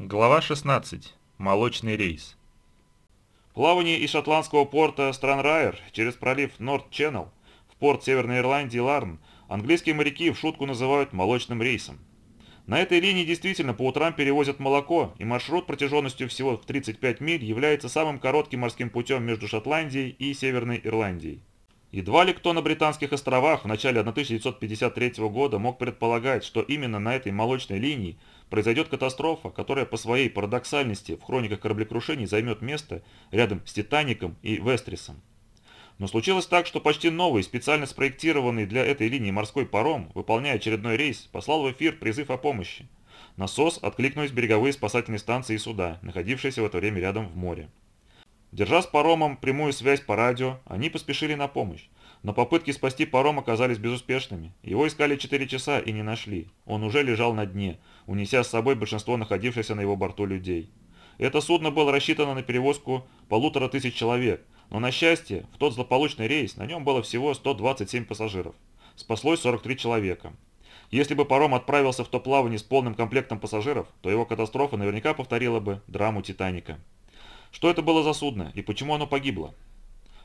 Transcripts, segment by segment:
Глава 16. Молочный рейс. Плавание из шотландского порта Странрайер через пролив Норт-Ченнел в порт Северной Ирландии Ларн английские моряки в шутку называют «молочным рейсом». На этой линии действительно по утрам перевозят молоко, и маршрут протяженностью всего в 35 миль является самым коротким морским путем между Шотландией и Северной Ирландией. Едва ли кто на Британских островах в начале 1953 года мог предполагать, что именно на этой молочной линии произойдет катастрофа, которая по своей парадоксальности в хрониках кораблекрушений займет место рядом с «Титаником» и «Вестрисом». Но случилось так, что почти новый, специально спроектированный для этой линии морской паром, выполняя очередной рейс, послал в эфир призыв о помощи. На СОС откликнулись береговые спасательные станции и суда, находившиеся в это время рядом в море. Держа с паромом прямую связь по радио, они поспешили на помощь. Но попытки спасти паром оказались безуспешными. Его искали 4 часа и не нашли. Он уже лежал на дне, унеся с собой большинство находившихся на его борту людей. Это судно было рассчитано на перевозку полутора тысяч человек, но на счастье, в тот злополучный рейс на нем было всего 127 пассажиров. Спаслось 43 человека. Если бы паром отправился в то плавание с полным комплектом пассажиров, то его катастрофа наверняка повторила бы драму «Титаника». Что это было за судно и почему оно погибло?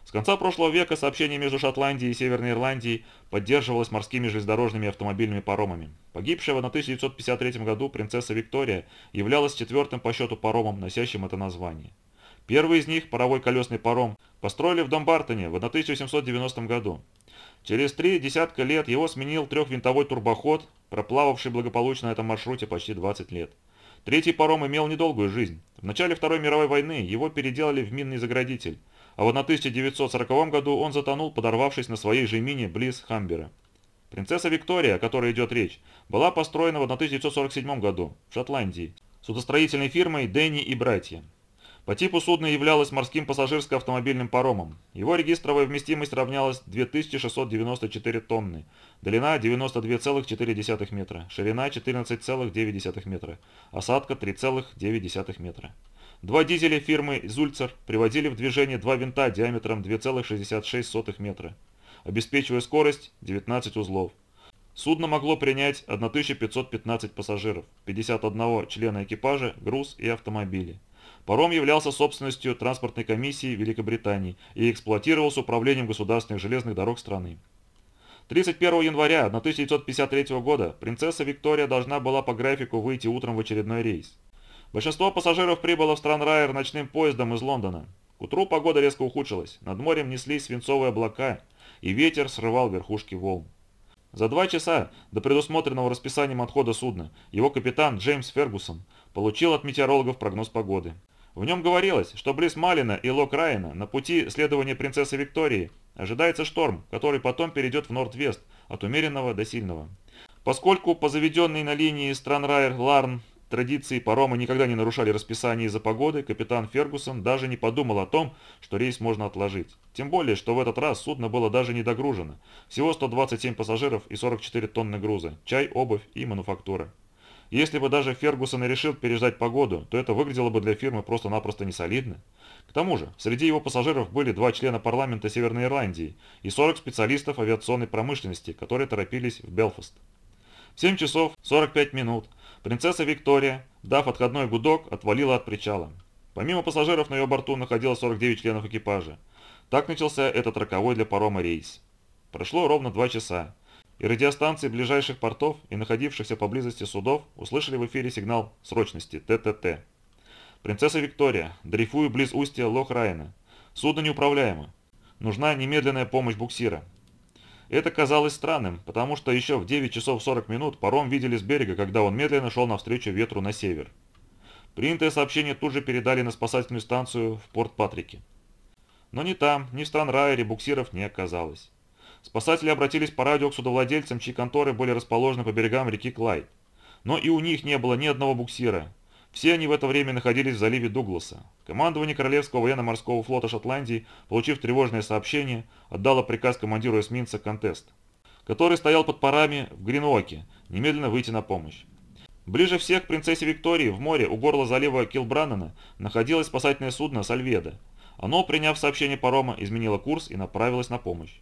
С конца прошлого века сообщение между Шотландией и Северной Ирландией поддерживалось морскими железнодорожными автомобильными паромами. Погибшая в 1953 году принцесса Виктория являлась четвертым по счету паромом, носящим это название. Первый из них, паровой колесный паром, построили в Домбартоне в 1890 году. Через три десятка лет его сменил трехвинтовой турбоход, проплававший благополучно на этом маршруте почти 20 лет. Третий паром имел недолгую жизнь. В начале Второй мировой войны его переделали в минный заградитель, а в 1940 году он затонул, подорвавшись на своей же мине близ Хамбера. Принцесса Виктория, о которой идет речь, была построена в 1947 году в Шотландии судостроительной фирмой Дэнни и братья. По типу судна являлось морским пассажирско-автомобильным паромом. Его регистровая вместимость равнялась 2694 тонны, длина 92,4 метра, ширина 14,9 метра, осадка 3,9 метра. Два дизеля фирмы «Зульцер» приводили в движение два винта диаметром 2,66 метра, обеспечивая скорость 19 узлов. Судно могло принять 1515 пассажиров, 51 члена экипажа, груз и автомобили. Паром являлся собственностью транспортной комиссии Великобритании и эксплуатировался управлением государственных железных дорог страны. 31 января 1953 года принцесса Виктория должна была по графику выйти утром в очередной рейс. Большинство пассажиров прибыло в Странрайер ночным поездом из Лондона. К утру погода резко ухудшилась, над морем неслись свинцовые облака, и ветер срывал верхушки волн. За два часа до предусмотренного расписанием отхода судна его капитан Джеймс Фергусон получил от метеорологов прогноз погоды. В нем говорилось, что близ Малина и Лок-Райана на пути следования принцессы Виктории ожидается шторм, который потом перейдет в Норд-Вест от умеренного до сильного. Поскольку по заведенной на линии Странрайер-Ларн традиции парома никогда не нарушали расписание из-за погоды, капитан Фергусон даже не подумал о том, что рейс можно отложить. Тем более, что в этот раз судно было даже не догружено. Всего 127 пассажиров и 44 тонны груза, чай, обувь и мануфактура. Если бы даже Фергусон и решил переждать погоду, то это выглядело бы для фирмы просто-напросто несолидно. К тому же, среди его пассажиров были два члена парламента Северной Ирландии и 40 специалистов авиационной промышленности, которые торопились в Белфаст. В 7 часов 45 минут принцесса Виктория, дав отходной гудок, отвалила от причала. Помимо пассажиров на ее борту находилось 49 членов экипажа. Так начался этот роковой для парома рейс. Прошло ровно два часа и радиостанции ближайших портов и находившихся поблизости судов услышали в эфире сигнал срочности ТТТ. «Принцесса Виктория, дрейфую близ устья Лох-Райана. Судно неуправляемо. Нужна немедленная помощь буксира». Это казалось странным, потому что еще в 9 часов 40 минут паром видели с берега, когда он медленно шел навстречу ветру на север. Принятое сообщение тут же передали на спасательную станцию в порт Патрике. Но ни там, ни в Странрайере буксиров не оказалось. Спасатели обратились по радио к судовладельцам, чьи конторы были расположены по берегам реки Клайд. Но и у них не было ни одного буксира. Все они в это время находились в заливе Дугласа. Командование Королевского военно-морского флота Шотландии, получив тревожное сообщение, отдало приказ командиру эсминца «Контест», который стоял под парами в Гринуоке, немедленно выйти на помощь. Ближе всех к принцессе Виктории в море у горла залива Килбраннена находилось спасательное судно «Сальведа». Оно, приняв сообщение парома, изменило курс и направилось на помощь.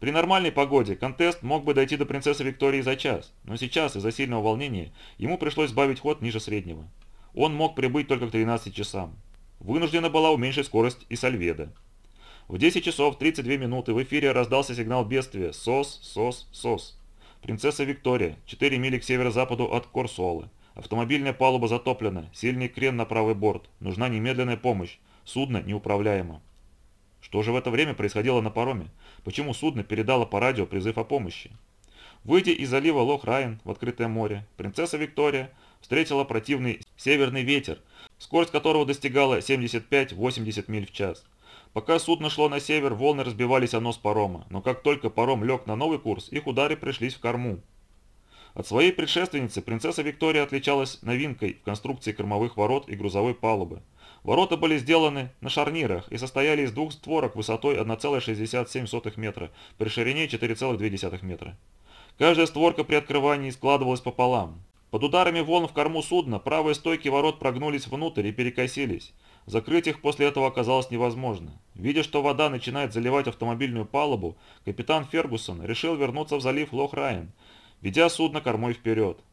При нормальной погоде контест мог бы дойти до принцессы Виктории за час, но сейчас из-за сильного волнения ему пришлось сбавить ход ниже среднего. он мог прибыть только к 13 часам. Вынуждена была уменьшить скорость и Сальведа. В 10 часов 32 минуты в эфире раздался сигнал бедствия «СОС, СОС, СОС». Принцесса Виктория, 4 мили к северо-западу от Корсуолы. Автомобильная палуба затоплена, сильный крен на правый борт, нужна немедленная помощь, судно неуправляемо. Что же в это время происходило на пароме? Почему судно передало по радио призыв о помощи? Выйдя из залива Лох-Райан в открытое море, принцесса Виктория встретила противный северный ветер, скорость которого достигала 75-80 миль в час. Пока судно шло на север, волны разбивались о нос парома, но как только паром лег на новый курс, их удары пришлись в корму. От своей предшественницы принцесса Виктория отличалась новинкой в конструкции кормовых ворот и грузовой палубы. Ворота были сделаны на шарнирах и состояли из двух створок высотой 1,67 метра при ширине 4,2 метра. Каждая створка при открывании складывалась пополам. Под ударами волн в корму судна правые стойки ворот прогнулись внутрь и перекосились. Закрыть их после этого оказалось невозможно. Видя, что вода начинает заливать автомобильную палубу, капитан Фергусон решил вернуться в залив Лох-Райан, ведя судно кормой вперед.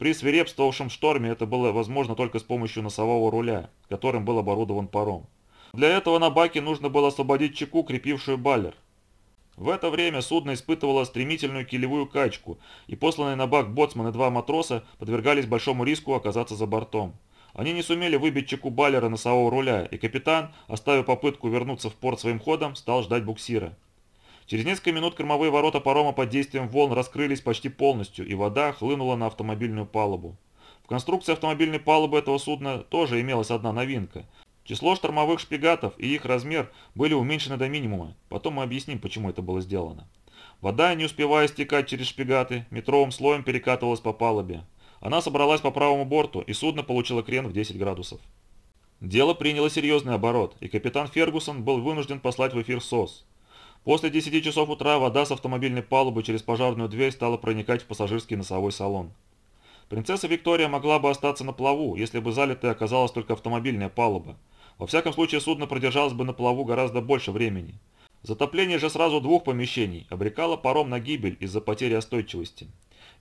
При свирепствовавшем шторме это было возможно только с помощью носового руля, которым был оборудован паром. Для этого на баке нужно было освободить чеку, крепившую баллер. В это время судно испытывало стремительную килевую качку, и посланные на бак боцман и два матроса подвергались большому риску оказаться за бортом. Они не сумели выбить чеку баллера носового руля, и капитан, оставив попытку вернуться в порт своим ходом, стал ждать буксира. Через несколько минут кормовые ворота парома под действием волн раскрылись почти полностью, и вода хлынула на автомобильную палубу. В конструкции автомобильной палубы этого судна тоже имелась одна новинка. Число штормовых шпигатов и их размер были уменьшены до минимума. Потом мы объясним, почему это было сделано. Вода, не успевая стекать через шпигаты, метровым слоем перекатывалась по палубе. Она собралась по правому борту, и судно получило крен в 10 градусов. Дело приняло серьезный оборот, и капитан Фергусон был вынужден послать в эфир СОС. После 10 часов утра вода с автомобильной палубы через пожарную дверь стала проникать в пассажирский носовой салон. Принцесса Виктория могла бы остаться на плаву, если бы залитой оказалась только автомобильная палуба. Во всяком случае, судно продержалось бы на плаву гораздо больше времени. Затопление же сразу двух помещений обрекало паром на гибель из-за потери остойчивости.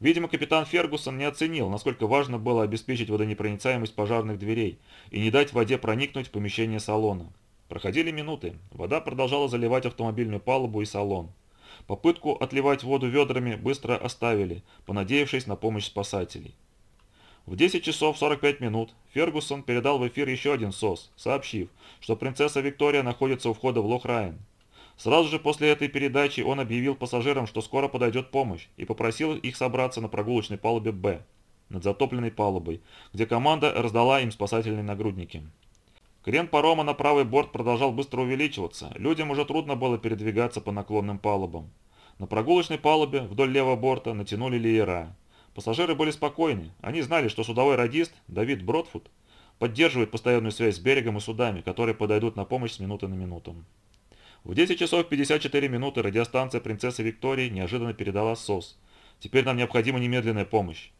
Видимо, капитан Фергусон не оценил, насколько важно было обеспечить водонепроницаемость пожарных дверей и не дать воде проникнуть в помещение салона. Проходили минуты. Вода продолжала заливать автомобильную палубу и салон. Попытку отливать воду ведрами быстро оставили, понадеявшись на помощь спасателей. В 10 часов 45 минут Фергусон передал в эфир еще один СОС, сообщив, что принцесса Виктория находится у входа в Лох-Райан. Сразу же после этой передачи он объявил пассажирам, что скоро подойдет помощь, и попросил их собраться на прогулочной палубе «Б», над затопленной палубой, где команда раздала им спасательные нагрудники. Крен парома на правый борт продолжал быстро увеличиваться, людям уже трудно было передвигаться по наклонным палубам. На прогулочной палубе вдоль левого борта натянули леера. Пассажиры были спокойны, они знали, что судовой радист Давид Бродфуд поддерживает постоянную связь с берегом и судами, которые подойдут на помощь с минуты на минуту. В 10 часов 54 минуты радиостанция «Принцессы Виктории» неожиданно передала СОС. Теперь нам необходима немедленная помощь.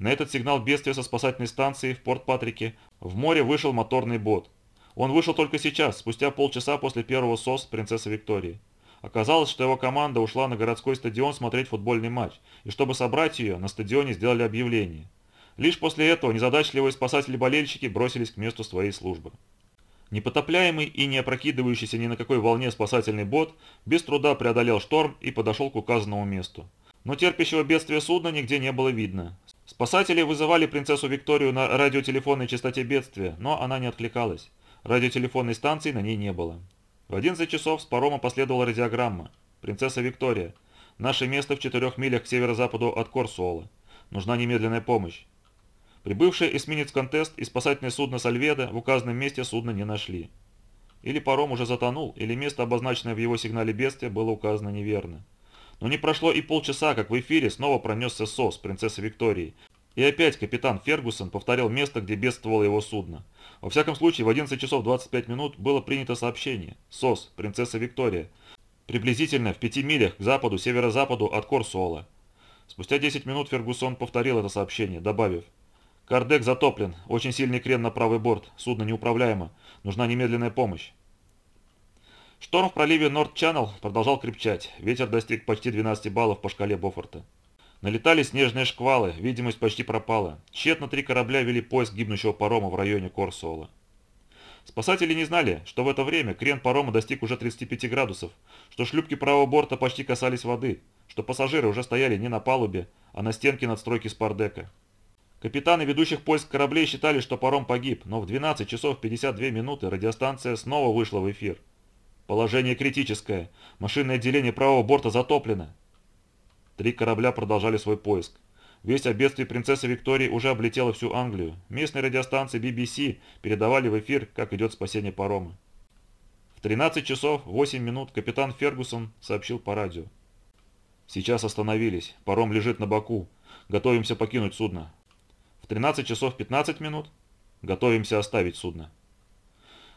На этот сигнал бедствия со спасательной станции в Порт-Патрике в море вышел моторный бот. Он вышел только сейчас, спустя полчаса после первого СОС принцессы Виктории. Оказалось, что его команда ушла на городской стадион смотреть футбольный матч, и чтобы собрать ее, на стадионе сделали объявление. Лишь после этого незадачливые спасатели-болельщики бросились к месту своей службы. Непотопляемый и не опрокидывающийся ни на какой волне спасательный бот без труда преодолел шторм и подошел к указанному месту. Но терпящего бедствия судна нигде не было видно. Спасатели вызывали принцессу Викторию на радиотелефонной частоте бедствия, но она не откликалась. Радиотелефонной станции на ней не было. В 11 часов с парома последовала радиограмма. «Принцесса Виктория. Наше место в четырех милях к северо-западу от Корсуола. Нужна немедленная помощь». Прибывший эсминец «Контест» и спасательное судно «Сальведа» в указанном месте судна не нашли. Или паром уже затонул, или место, обозначенное в его сигнале бедствия, было указано неверно. Но не прошло и полчаса, как в эфире снова пронесся СОС принцессы Виктории, и опять капитан Фергусон повторил место, где бедствовало его судно. Во всяком случае, в 11 часов 25 минут было принято сообщение. СОС, принцесса Виктория. Приблизительно в 5 милях к западу, северо-западу от Корсуола. Спустя 10 минут Фергусон повторил это сообщение, добавив. «Кардек затоплен, очень сильный крен на правый борт, судно неуправляемо, нужна немедленная помощь». Шторм в проливе Норд-Чаннел продолжал крепчать, ветер достиг почти 12 баллов по шкале Бофорта. Налетали снежные шквалы, видимость почти пропала. Тщетно три корабля вели поиск гибнущего парома в районе Корсуола. Спасатели не знали, что в это время крен парома достиг уже 35 градусов, что шлюпки правого борта почти касались воды, что пассажиры уже стояли не на палубе, а на стенке надстройки спардека. Капитаны ведущих поиск кораблей считали, что паром погиб, но в 12 часов 52 минуты радиостанция снова вышла в эфир. Положение критическое. Машинное отделение правого борта затоплено. Три корабля продолжали свой поиск. Весть о бедствии принцессы Виктории уже облетела всю Англию. Местные радиостанции BBC передавали в эфир, как идет спасение парома. В 13 часов 8 минут капитан Фергусон сообщил по радио. «Сейчас остановились. Паром лежит на боку. Готовимся покинуть судно. В 13 часов 15 минут готовимся оставить судно».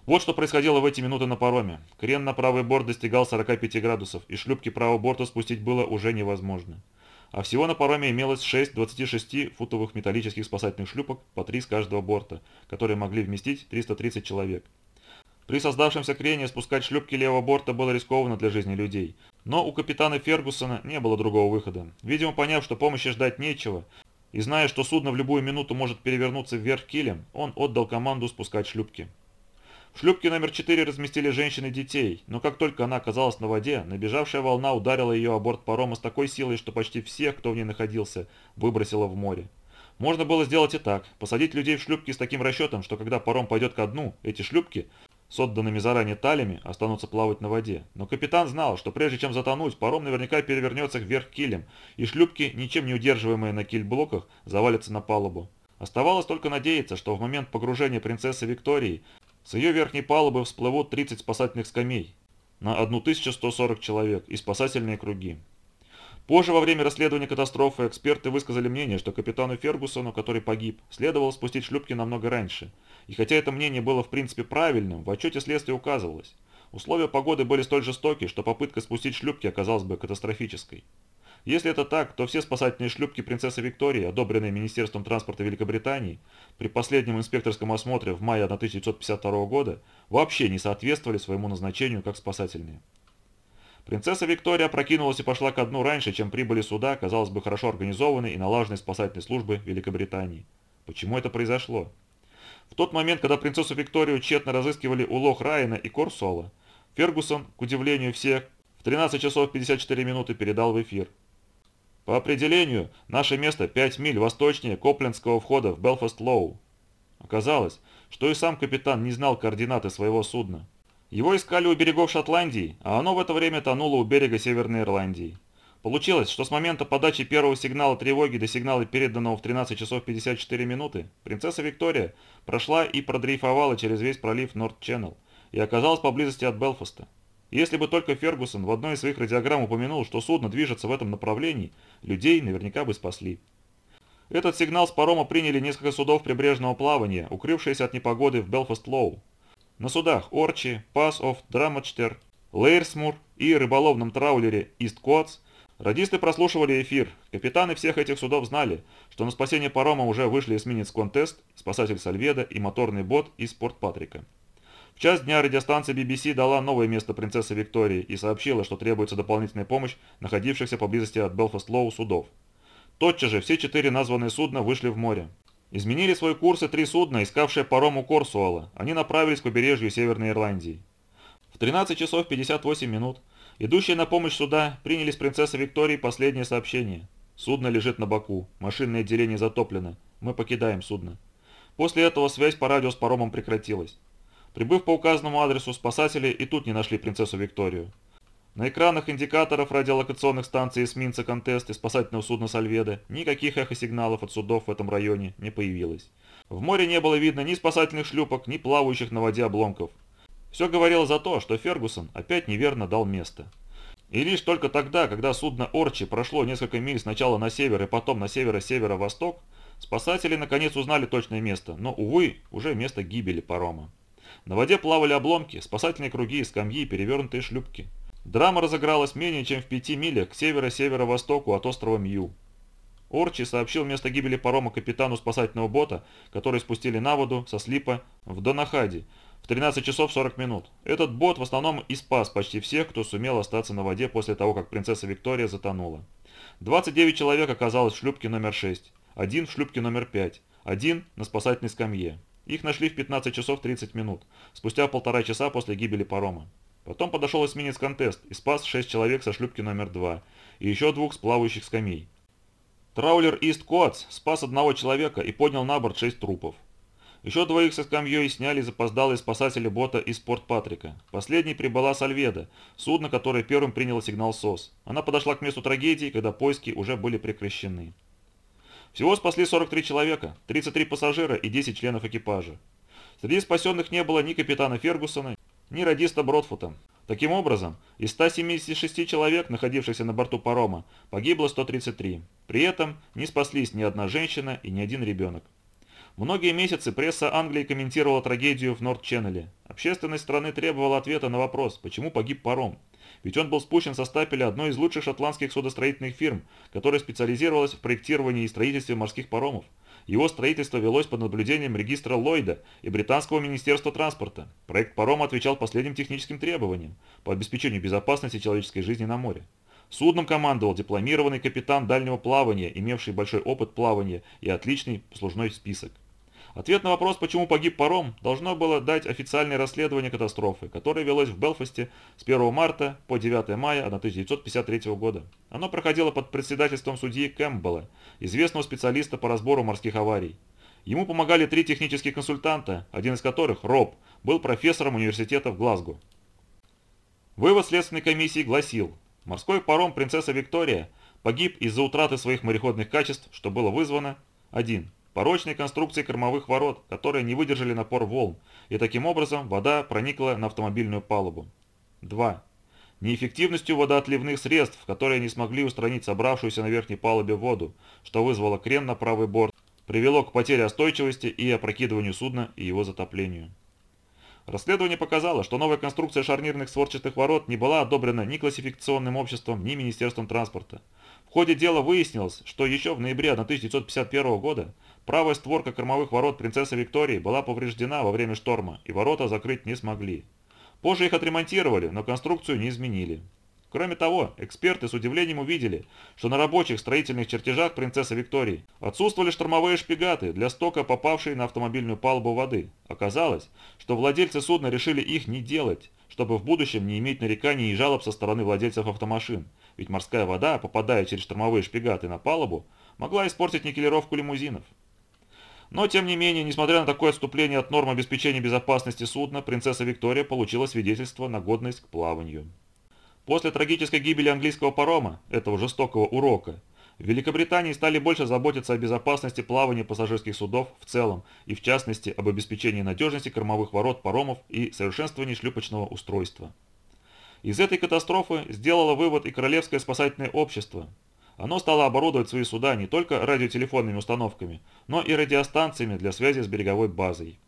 Вот что происходило в эти минуты на пароме. Крен на правый борт достигал 45 градусов, и шлюпки правого борта спустить было уже невозможно. А всего на пароме имелось 6 26-футовых металлических спасательных шлюпок, по 3 с каждого борта, которые могли вместить 330 человек. При создавшемся крене спускать шлюпки левого борта было рискованно для жизни людей. Но у капитана Фергусона не было другого выхода. Видимо, поняв, что помощи ждать нечего, и зная, что судно в любую минуту может перевернуться вверх килем, он отдал команду спускать шлюпки. В шлюпке номер 4 разместили женщин и детей, но как только она оказалась на воде, набежавшая волна ударила ее о борт парома с такой силой, что почти всех, кто в ней находился, выбросила в море. Можно было сделать и так, посадить людей в шлюпки с таким расчетом, что когда паром пойдет ко дну, эти шлюпки, с отданными заранее талями, останутся плавать на воде. Но капитан знал, что прежде чем затонуть, паром наверняка перевернется вверх килем, и шлюпки, ничем не удерживаемые на киль-блоках, завалятся на палубу. Оставалось только надеяться, что в момент погружения принцессы Виктории с ее верхней палубы всплывут 30 спасательных скамей на 1140 человек и спасательные круги. Позже, во время расследования катастрофы, эксперты высказали мнение, что капитану Фергусону, который погиб, следовало спустить шлюпки намного раньше. И хотя это мнение было в принципе правильным, в отчете следствия указывалось. Условия погоды были столь жестоки, что попытка спустить шлюпки оказалась бы катастрофической. Если это так, то все спасательные шлюпки принцессы Виктории, одобренные Министерством транспорта Великобритании при последнем инспекторском осмотре в мае 1952 года, вообще не соответствовали своему назначению как спасательные. Принцесса Виктория прокинулась и пошла ко дну раньше, чем прибыли суда, казалось бы, хорошо организованной и налаженной спасательной службы Великобритании. Почему это произошло? В тот момент, когда принцессу Викторию тщетно разыскивали у Лох Райана и Корсола, Фергусон, к удивлению всех, в 13 часов 54 минуты передал в эфир – по определению, наше место 5 миль восточнее Коплендского входа в Белфаст-Лоу. Оказалось, что и сам капитан не знал координаты своего судна. Его искали у берегов Шотландии, а оно в это время тонуло у берега Северной Ирландии. Получилось, что с момента подачи первого сигнала тревоги до сигнала, переданного в 13 часов 54 минуты, принцесса Виктория прошла и продрейфовала через весь пролив Норт-Ченнел и оказалась поблизости от Белфаста. Если бы только Фергусон в одной из своих радиограмм упомянул, что судно движется в этом направлении, людей наверняка бы спасли. Этот сигнал с парома приняли несколько судов прибрежного плавания, укрывшиеся от непогоды в Белфаст-Лоу. На судах Орчи, Пас оф Драмачтер, Лейрсмур и рыболовном траулере Ист Котс радисты прослушивали эфир. Капитаны всех этих судов знали, что на спасение парома уже вышли эсминец Контест, спасатель Сальведа и моторный бот из Порт Патрика. В час дня радиостанция BBC дала новое место принцессы Виктории и сообщила, что требуется дополнительная помощь находившихся поблизости от Белфаст-Лоу судов. Тотчас же все четыре названные судна вышли в море. Изменили свой курс и три судна, искавшие паром у Корсуола. Они направились к побережью Северной Ирландии. В 13 часов 58 минут идущие на помощь суда приняли с принцессы Виктории последнее сообщение. Судно лежит на боку, машинное отделение затоплено, мы покидаем судно. После этого связь по радио с паромом прекратилась. Прибыв по указанному адресу, спасатели и тут не нашли принцессу Викторию. На экранах индикаторов радиолокационных станций эсминца «Контест» и спасательного судна «Сальведа» никаких эхосигналов от судов в этом районе не появилось. В море не было видно ни спасательных шлюпок, ни плавающих на воде обломков. Все говорило за то, что Фергусон опять неверно дал место. И лишь только тогда, когда судно «Орчи» прошло несколько миль сначала на север и потом на северо-северо-восток, спасатели наконец узнали точное место, но, увы, уже место гибели парома. На воде плавали обломки, спасательные круги, скамьи и перевернутые шлюпки. Драма разыгралась менее чем в пяти милях к северо-северо-востоку от острова Мью. Орчи сообщил место гибели парома капитану спасательного бота, который спустили на воду со слипа в Донахаде в 13 часов 40 минут. Этот бот в основном и спас почти всех, кто сумел остаться на воде после того, как принцесса Виктория затонула. 29 человек оказалось в шлюпке номер 6, один в шлюпке номер 5, один на спасательной скамье. Их нашли в 15 часов 30 минут, спустя полтора часа после гибели парома. Потом подошел эсминец «Контест» и спас 6 человек со шлюпки номер 2 и еще двух с плавающих скамей. Траулер «Ист Коац» спас одного человека и поднял на борт 6 трупов. Еще двоих со скамьей сняли запоздалые спасатели бота из порт Патрика. Последней прибыла Сальведа, судно, которое первым приняло сигнал СОС. Она подошла к месту трагедии, когда поиски уже были прекращены. Всего спасли 43 человека, 33 пассажира и 10 членов экипажа. Среди спасенных не было ни капитана Фергусона, ни радиста Бродфута. Таким образом, из 176 человек, находившихся на борту парома, погибло 133. При этом не спаслись ни одна женщина и ни один ребенок. Многие месяцы пресса Англии комментировала трагедию в Норд-Ченнеле. Общественность страны требовала ответа на вопрос, почему погиб паром. Ведь он был спущен со стапеля одной из лучших шотландских судостроительных фирм, которая специализировалась в проектировании и строительстве морских паромов. Его строительство велось под наблюдением регистра Ллойда и Британского министерства транспорта. Проект парома отвечал последним техническим требованиям по обеспечению безопасности человеческой жизни на море. Судном командовал дипломированный капитан дальнего плавания, имевший большой опыт плавания и отличный послужной список. Ответ на вопрос, почему погиб паром, должно было дать официальное расследование катастрофы, которое велось в Белфасте с 1 марта по 9 мая 1953 года. Оно проходило под председательством судьи Кэмпбелла, известного специалиста по разбору морских аварий. Ему помогали три технических консультанта, один из которых, Роб, был профессором университета в Глазго. Вывод следственной комиссии гласил, морской паром «Принцесса Виктория» погиб из-за утраты своих мореходных качеств, что было вызвано 1 порочной конструкции кормовых ворот, которые не выдержали напор волн, и таким образом вода проникла на автомобильную палубу. 2. Неэффективностью водоотливных средств, которые не смогли устранить собравшуюся на верхней палубе воду, что вызвало крен на правый борт, привело к потере остойчивости и опрокидыванию судна и его затоплению. Расследование показало, что новая конструкция шарнирных створчатых ворот не была одобрена ни классификационным обществом, ни Министерством транспорта. В ходе дела выяснилось, что еще в ноябре 1951 года Правая створка кормовых ворот принцессы Виктории была повреждена во время шторма, и ворота закрыть не смогли. Позже их отремонтировали, но конструкцию не изменили. Кроме того, эксперты с удивлением увидели, что на рабочих строительных чертежах принцессы Виктории отсутствовали штормовые шпигаты для стока, попавшей на автомобильную палубу воды. Оказалось, что владельцы судна решили их не делать, чтобы в будущем не иметь нареканий и жалоб со стороны владельцев автомашин, ведь морская вода, попадая через штормовые шпигаты на палубу, могла испортить никелировку лимузинов. Но, тем не менее, несмотря на такое отступление от норм обеспечения безопасности судна, принцесса Виктория получила свидетельство на годность к плаванию. После трагической гибели английского парома, этого жестокого урока, в Великобритании стали больше заботиться о безопасности плавания пассажирских судов в целом и в частности об обеспечении надежности кормовых ворот паромов и совершенствовании шлюпочного устройства. Из этой катастрофы сделало вывод и Королевское спасательное общество, оно стало оборудовать свои суда не только радиотелефонными установками, но и радиостанциями для связи с береговой базой.